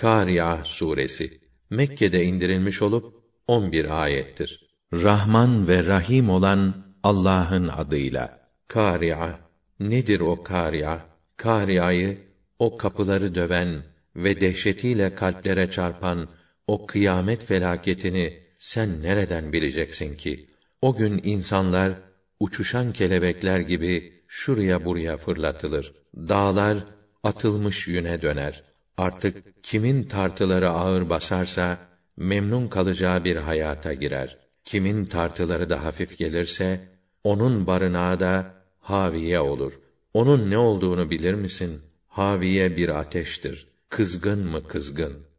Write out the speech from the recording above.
Kâri'a suresi Mekke'de indirilmiş olup 11 ayettir. Rahman ve Rahim olan Allah'ın adıyla. Kâri'a nedir o kâri'a? Kâria'yı o kapıları döven ve dehşetiyle kalplere çarpan o kıyamet felaketini sen nereden bileceksin ki? O gün insanlar uçuşan kelebekler gibi şuraya buraya fırlatılır. Dağlar atılmış yüne döner. Artık kimin tartıları ağır basarsa memnun kalacağı bir hayata girer. Kimin tartıları da hafif gelirse onun barınağı da haviye olur. Onun ne olduğunu bilir misin? Haviye bir ateştir. Kızgın mı kızgın?